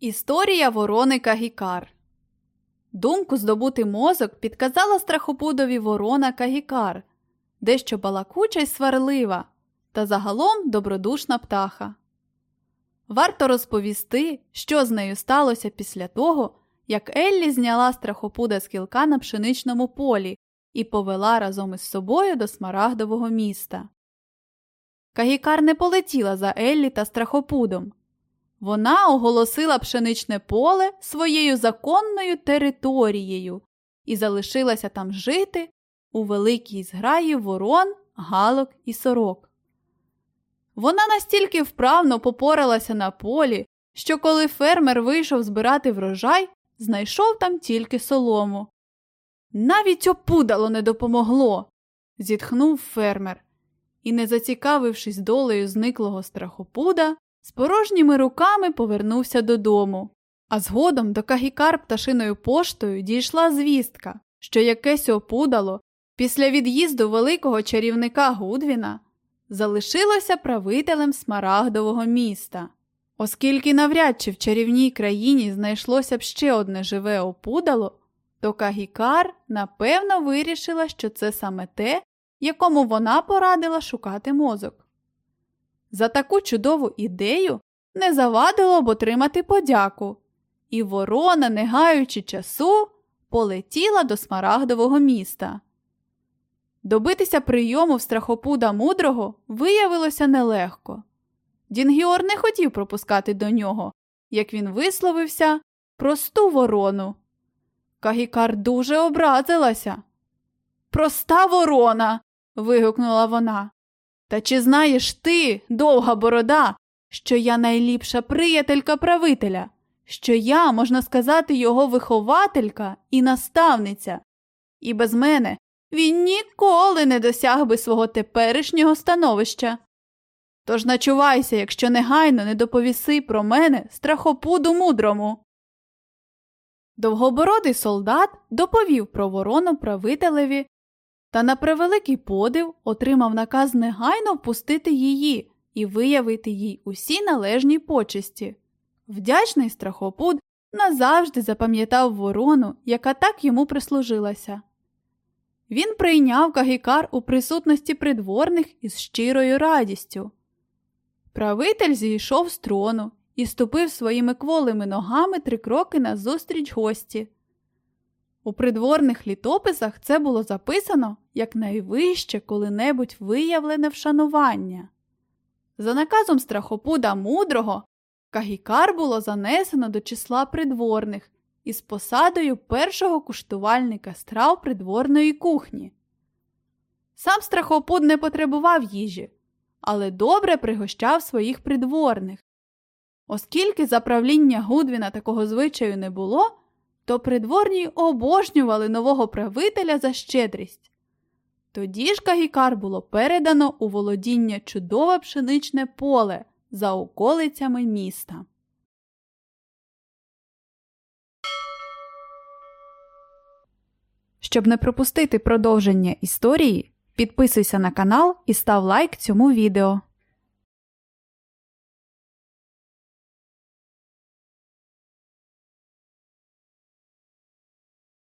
Історія ворони Кагікар Думку здобути мозок підказала страхопудові ворона Кагікар, дещо балакуча й сварлива, та загалом добродушна птаха. Варто розповісти, що з нею сталося після того, як Еллі зняла страхопуда з кілка на пшеничному полі і повела разом із собою до смарагдового міста. Кагікар не полетіла за Еллі та страхопудом. Вона оголосила пшеничне поле своєю законною територією і залишилася там жити у великій зграї ворон, галок і сорок. Вона настільки вправно попоралася на полі, що коли фермер вийшов збирати врожай, знайшов там тільки солому. Навіть опудало не допомогло, зітхнув фермер і, не зацікавившись долею зниклого страхопуда, з порожніми руками повернувся додому. А згодом до Кагікар пташиною поштою дійшла звістка, що якесь опудало після від'їзду великого чарівника Гудвіна залишилося правителем смарагдового міста. Оскільки навряд чи в чарівній країні знайшлося б ще одне живе опудало, то Кагікар напевно вирішила, що це саме те, якому вона порадила шукати мозок. За таку чудову ідею не завадило б отримати подяку, і ворона, не гаючи часу, полетіла до смарагдового міста. Добитися прийому в страхопуда мудрого виявилося нелегко. Дінгіор не хотів пропускати до нього, як він висловився, просту ворону. Кагікар дуже образилася. Проста ворона. вигукнула вона. Та чи знаєш ти, довга борода, що я найліпша приятелька правителя, що я, можна сказати, його вихователька і наставниця, і без мене він ніколи не досяг би свого теперішнього становища. Тож начувайся, якщо негайно не доповіси про мене страхопуду мудрому. Довгобородий солдат доповів про ворону правителеві та на превеликий подив отримав наказ негайно впустити її і виявити їй усі належні почесті. Вдячний страхопуд назавжди запам'ятав ворону, яка так йому прислужилася. Він прийняв Кагікар у присутності придворних із щирою радістю. Правитель зійшов з трону і ступив своїми кволими ногами три кроки назустріч гості. У придворних літописах це було записано як найвище коли-небудь виявлене вшанування. За наказом страхопуда мудрого Кагікар було занесено до числа придворних із посадою першого куштувальника страв придворної кухні. Сам страхопуд не потребував їжі, але добре пригощав своїх придворних. Оскільки за правління Гудвіна такого звичаю не було, то придворні обожнювали нового правителя за щедрість. Тоді ж Кагікар було передано у володіння чудове пшеничне поле за околицями міста. Щоб не пропустити продовження історії, підписуйся на канал і став лайк цьому відео.